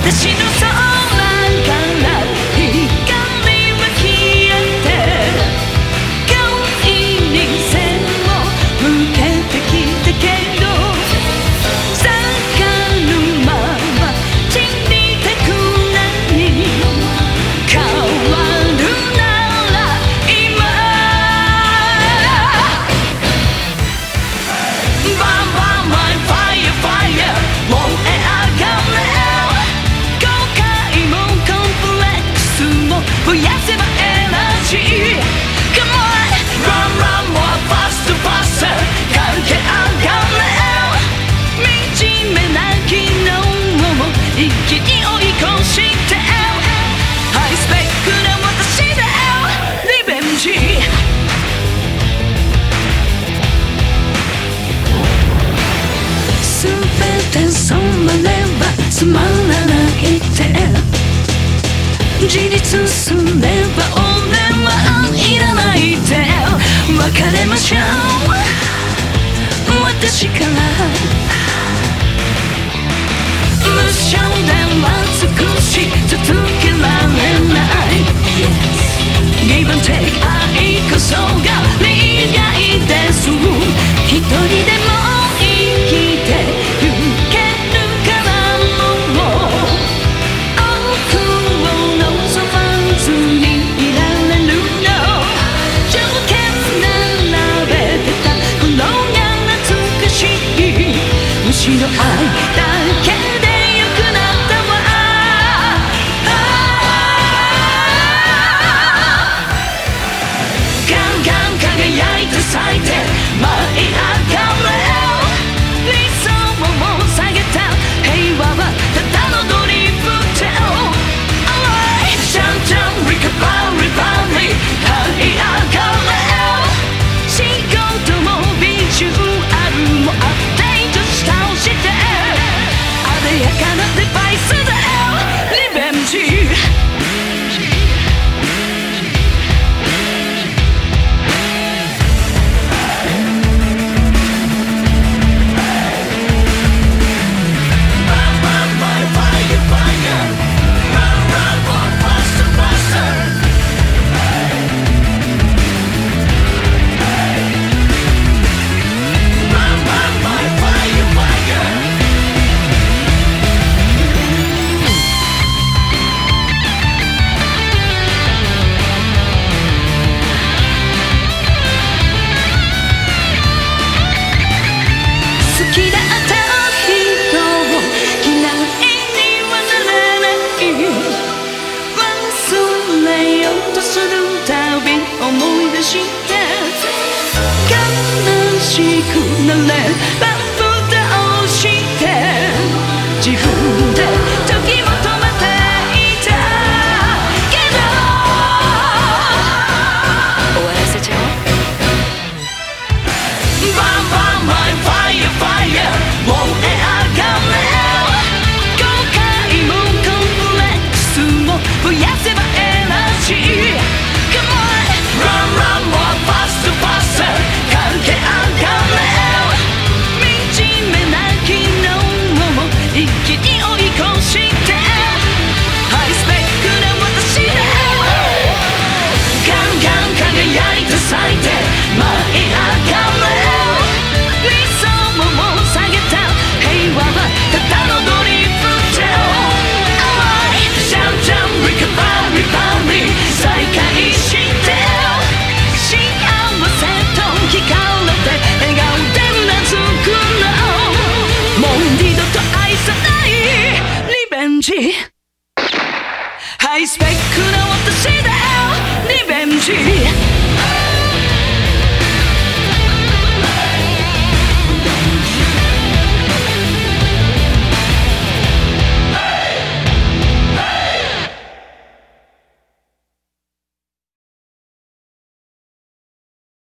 私のそうば怨はいらないで別れましょう私から無償では尽くし続けられない Give and take 愛こそが利害です。一人でも你的爱しくなれ。バンプ倒して自分で的时代，你别唔去。